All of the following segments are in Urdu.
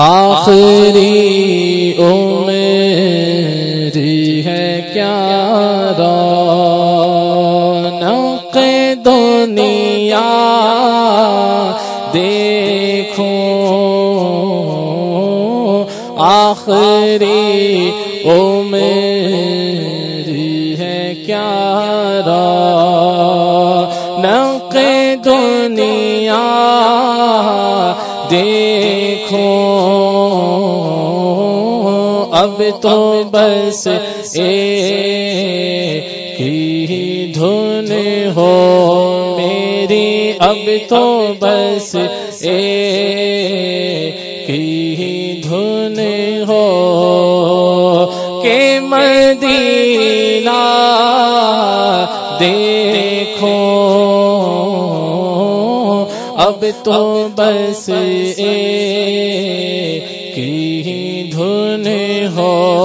آخری عمری ہے کیا رونق دنیا دیکھو آخری عمری ہے کیا رونق دنیا دیکھو اب تو بس کی دھن ہو میری اب تو بس کی دھن ہو اب تو بس کی دھن ہو۔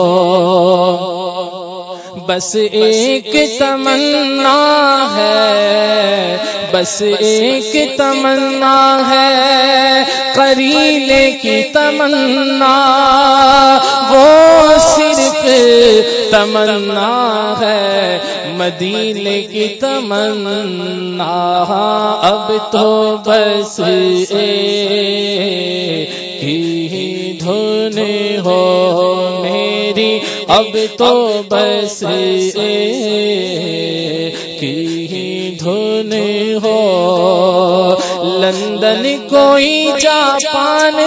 بس ایک تمنا ہے۔ بس ایک تمنا ہے قریلے کی تمنا۔ وہ صرف تمنا ہے، مدینے کی تمنا۔ اب تو بس کی دھن ہو میری۔ اب تو بس کی لندن کوئی جاپان،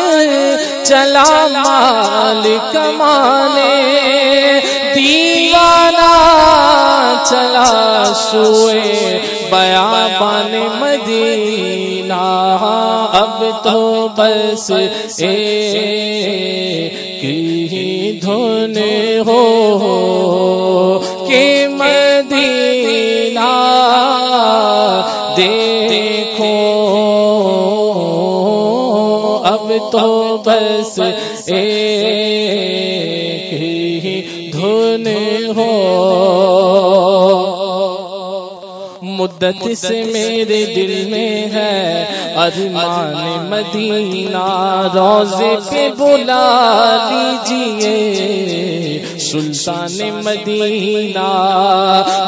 چلا مال کمانے، دیوانہ چلا سوئے بیا بان مدینہ۔ اب تو بس کی دھن ہو، کہ مدینہ۔ دیکھو تو بس دھن ہو۔ مدت سے میرے دل میں ہے۔ ارمان مدینہ روزے پہ بلا لیجیے سلطان مدینہ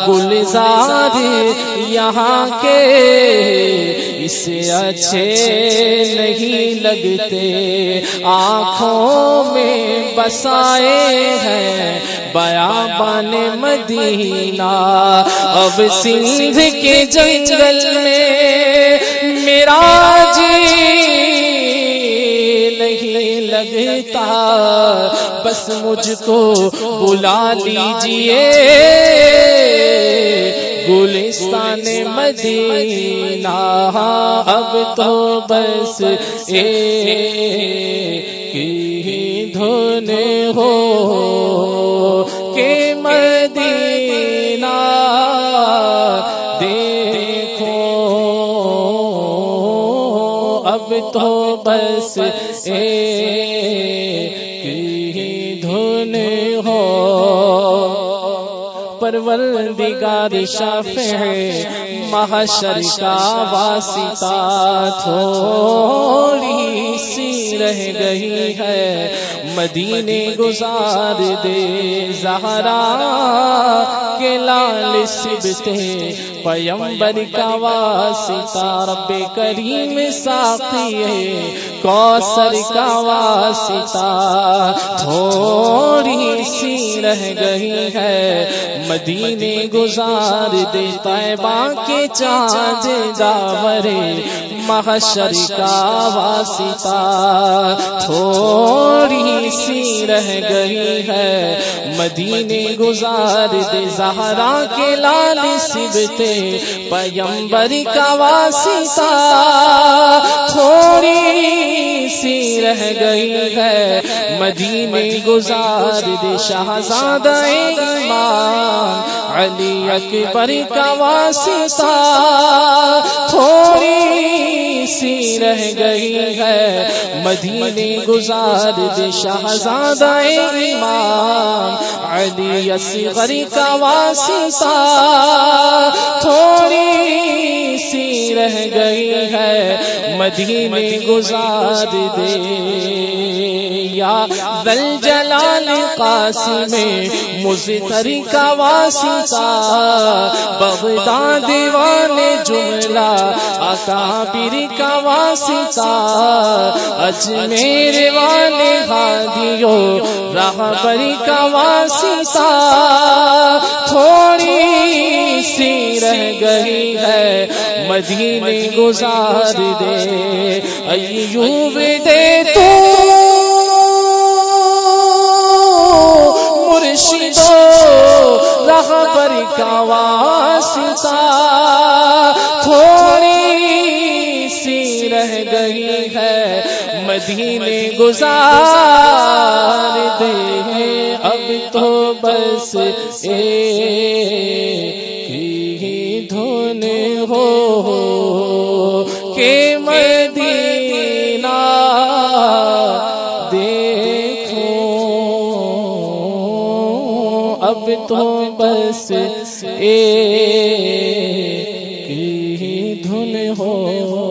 گلزار یہاں کے اسے اچھے نہیں لگتے۔ آنکھوں میں بسائے ہیں بیا بان مدینہ۔ اب سندھ کے جنگل میں میرا جی نہیں لگتا۔ بس مجھ کو بلا لیجیے گلستان مدینہ۔ اب تو بس کی تو بس ہی دھن ہو۔ پروردگار ہے محشر کا واسطہ تھوڑی سی رہ گئی ہے۔ مدینے گزار دے زہرا کے لال سبتے پیمبر کا واسطہ رب کریم ساقی کوثر کا واسطہ تھوڑی سی رہ گئی ہے۔ مدینے گزار دے طیبہ کے چاند داورے محشر کا واسطہ تھوڑی سی رہ گئی ہے۔ مدینے گزار دے زہرا کے لال سبتے پیمبر کا واسطہ تھوڑی سی رہ گئی ہے۔ مدینے گزار دے شہزاد ایمان، علی اکبر کا واسطہ تھوڑی سی رہ گئی مدینے گزار دے شہزاد ایمان علی اصغر کا واسطہ تھوڑی سی رہ گئی ہے مدینے گزار دے یا دل جلال قاسم مزتری کا واسطہ، بغداد دیوان جملہ اکابر کا واسطہ اجمیر والے ہادیوں، راہ بری کا واسطہ۔ تھوڑی سی رہ گئی ہے، مدینے گزار دے۔ ایوب دو رہبر کا واسطہ تھوڑی سی رہ گئی ہے مدینے گزار دے۔ اب تو بس اے اب تو بس اے دھن ہو۔